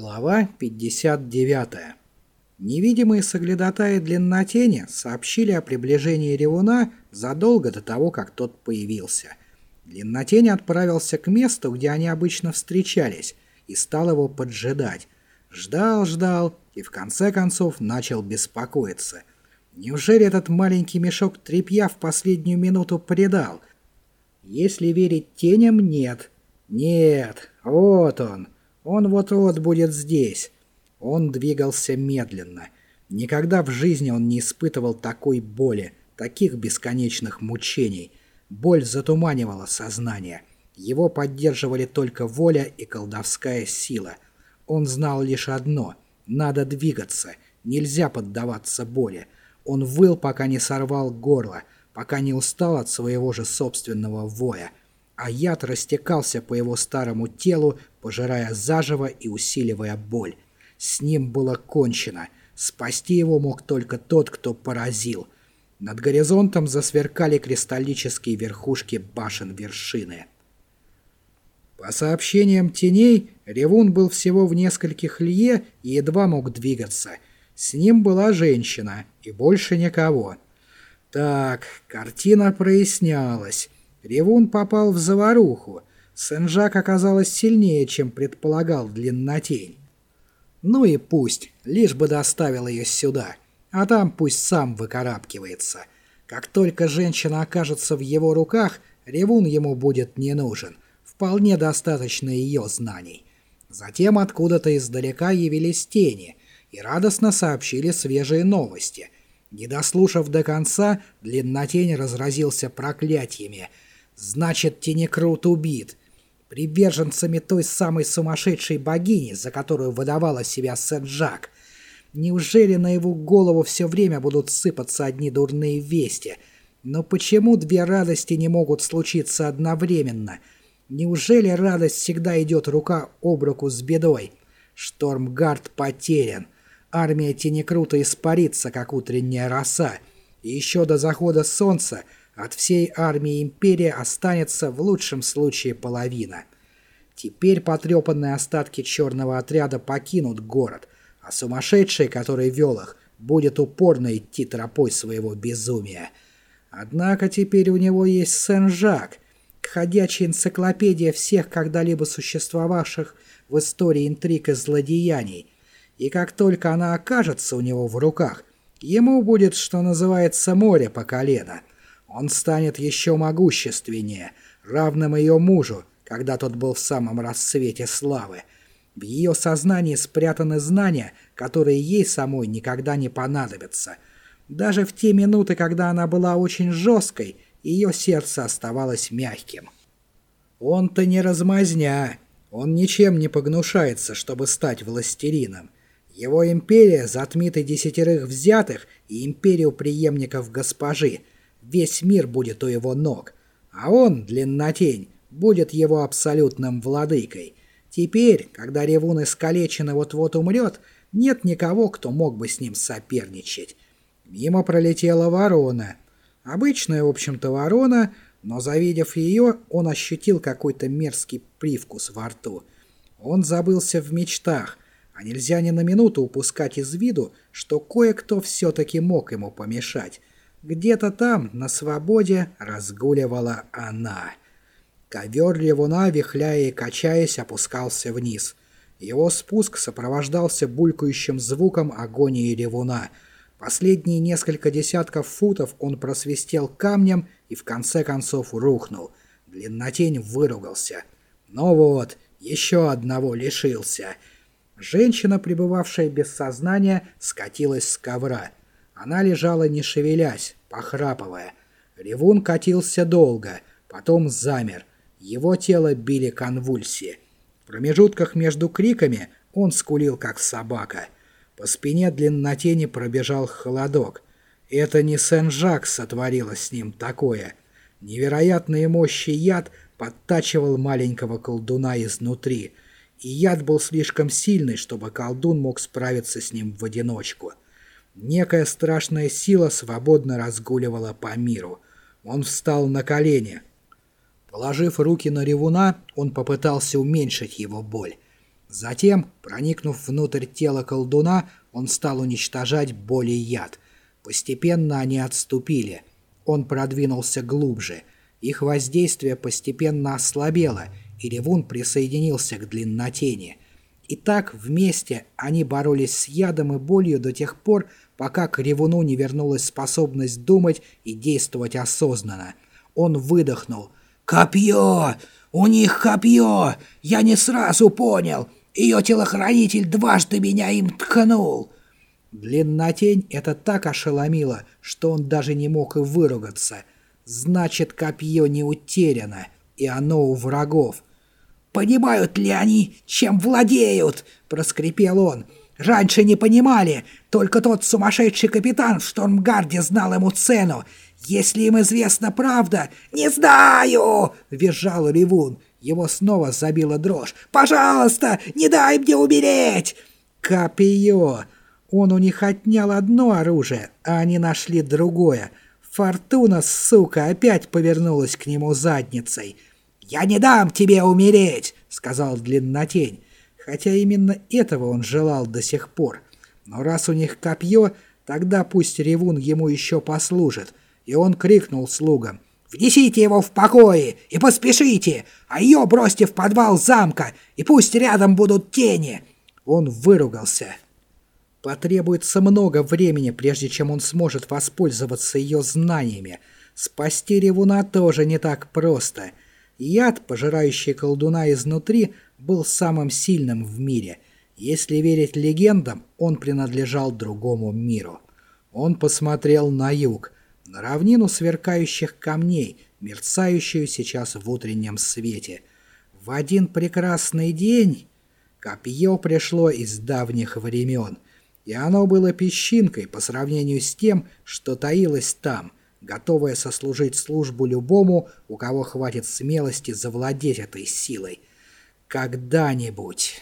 Глава 59. Невидимые соглядатаи длиннотени сообщили о приближении Ревуна задолго до того, как тот появился. Длиннотень отправился к месту, где они обычно встречались, и стал его поджидать. Ждал, ждал, и в конце концов начал беспокоиться. Неужели этот маленький мешок тряпья в последнюю минуту предал? Если верить теням, нет. Нет, вот он. Он вот-вот будет здесь. Он двигался медленно. Никогда в жизни он не испытывал такой боли, таких бесконечных мучений. Боль затуманивала сознание. Его поддерживали только воля и колдовская сила. Он знал лишь одно — надо двигаться, нельзя поддаваться боли. Он выл, пока не сорвал горло, пока не устал от своего же собственного воя — а яд растекался по его старому телу, пожирая заживо и усиливая боль. С ним было кончено. Спасти его мог только тот, кто поразил. Над горизонтом засверкали кристаллические верхушки башен вершины. По сообщениям теней, Ревун был всего в нескольких лье и едва мог двигаться. С ним была женщина, и больше никого. Так, картина прояснялась. Ревун попал в заваруху. Сенжак оказалась сильнее, чем предполагал Длиннотень. Ну и пусть, лишь бы доставил ее сюда. А там пусть сам выкарабкивается. Как только женщина окажется в его руках, Ревун ему будет не нужен. Вполне достаточно ее знаний. Затем откуда-то издалека явились тени и радостно сообщили свежие новости. Не дослушав до конца, Длиннотень разразился проклятиями – Значит, Тенекрут убит. Приверженцами той самой сумасшедшей богини, за которую выдавала себя Сен-Жак. Неужели на его голову все время будут сыпаться одни дурные вести? Но почему две радости не могут случиться одновременно? Неужели радость всегда идет рука об руку с бедой? Штормгард потерян. Армия Тенекрута испарится, как утренняя роса. И еще до захода солнца от всей армии Империи останется в лучшем случае половина. Теперь потрепанные остатки черного отряда покинут город, а сумасшедший, который вел их, будет упорно идти тропой своего безумия. Однако теперь у него есть Сен-Жак, ходячая энциклопедия всех когда-либо существовавших в истории интриг и злодеяний. И как только она окажется у него в руках, ему будет, что называется, море по колено — он станет еще могущественнее, равным ее мужу, когда тот был в самом расцвете славы. В ее сознании спрятаны знания, которые ей самой никогда не понадобятся. Даже в те минуты, когда она была очень жесткой, ее сердце оставалось мягким. Он-то не размазня, он ничем не погнушается, чтобы стать властелином. Его империя затмит и десятерых взятых, и империю преемников госпожи, Весь мир будет у его ног, а он, длиннотень, будет его абсолютным владыкой. Теперь, когда Ревун искалечен и вот-вот умрет, нет никого, кто мог бы с ним соперничать. Мимо пролетела ворона. Обычная, в общем-то, ворона, но завидев ее, он ощутил какой-то мерзкий привкус во рту. Он забылся в мечтах, а нельзя ни на минуту упускать из виду, что кое-кто все-таки мог ему помешать. Где-то там, на свободе, разгуливала она. Ковер ревуна, вихляя и качаясь, опускался вниз. Его спуск сопровождался булькающим звуком агонии ревуна. Последние несколько десятков футов он просвистел камнем и в конце концов рухнул. Длиннотень выругался. «Ну вот, еще одного лишился». Женщина, пребывавшая без сознания, скатилась с ковра. Она лежала не шевелясь, похрапывая. Ревун катился долго, потом замер. Его тело били конвульсии. В промежутках между криками он скулил, как собака. По спине длиннотени пробежал холодок. Это не Сен-Жак сотворило с ним такое. Невероятные мощи яд подтачивал маленького колдуна изнутри, и яд был слишком сильный, чтобы колдун мог справиться с ним в одиночку. Некая страшная сила свободно разгуливала по миру. Он встал на колени. Положив руки на ревуна, он попытался уменьшить его боль. Затем, проникнув внутрь тела колдуна, он стал уничтожать боли яд. Постепенно они отступили. Он продвинулся глубже. Их воздействие постепенно ослабело, и Ревун присоединился к длиннотени. И так вместе они боролись с ядом и болью до тех пор, пока к Ревуну не вернулась способность думать и действовать осознанно. Он выдохнул. «Копье! У них копье! Я не сразу понял! Ее телохранитель дважды меня им ткнул!» Длиннотень это так ошеломило, что он даже не мог и выругаться. Значит, копье не утеряно, и оно у врагов. «Понимают ли они, чем владеют?» – проскрипел он. «Раньше не понимали, только тот сумасшедший капитан в Штормгарде знал ему цену. Если им известна правда...» «Не знаю!» – визжал Ревун. Его снова забила дрожь. «Пожалуйста, не дай мне умереть!» «Копье!» Он у них отнял одно оружие, а они нашли другое. Фортуна, сука, опять повернулась к нему задницей. «Я не дам тебе умереть!» — сказал Длиннотень. Хотя именно этого он желал до сих пор. Но раз у них копье, тогда пусть ревун ему еще послужит. И он крикнул слугам. «Внесите его в покои и поспешите, а ее бросьте в подвал замка, и пусть рядом будут тени!» Он выругался. Потребуется много времени, прежде чем он сможет воспользоваться ее знаниями. Спасти ревуна тоже не так просто. Яд, пожирающий колдуна изнутри, был самым сильным в мире. Если верить легендам, он принадлежал другому миру. Он посмотрел на юг, на равнину сверкающих камней, мерцающую сейчас в утреннем свете. В один прекрасный день копье пришло из давних времен — и оно было песчинкой по сравнению с тем, что таилось там, готовое сослужить службу любому, у кого хватит смелости завладеть этой силой. Когда-нибудь...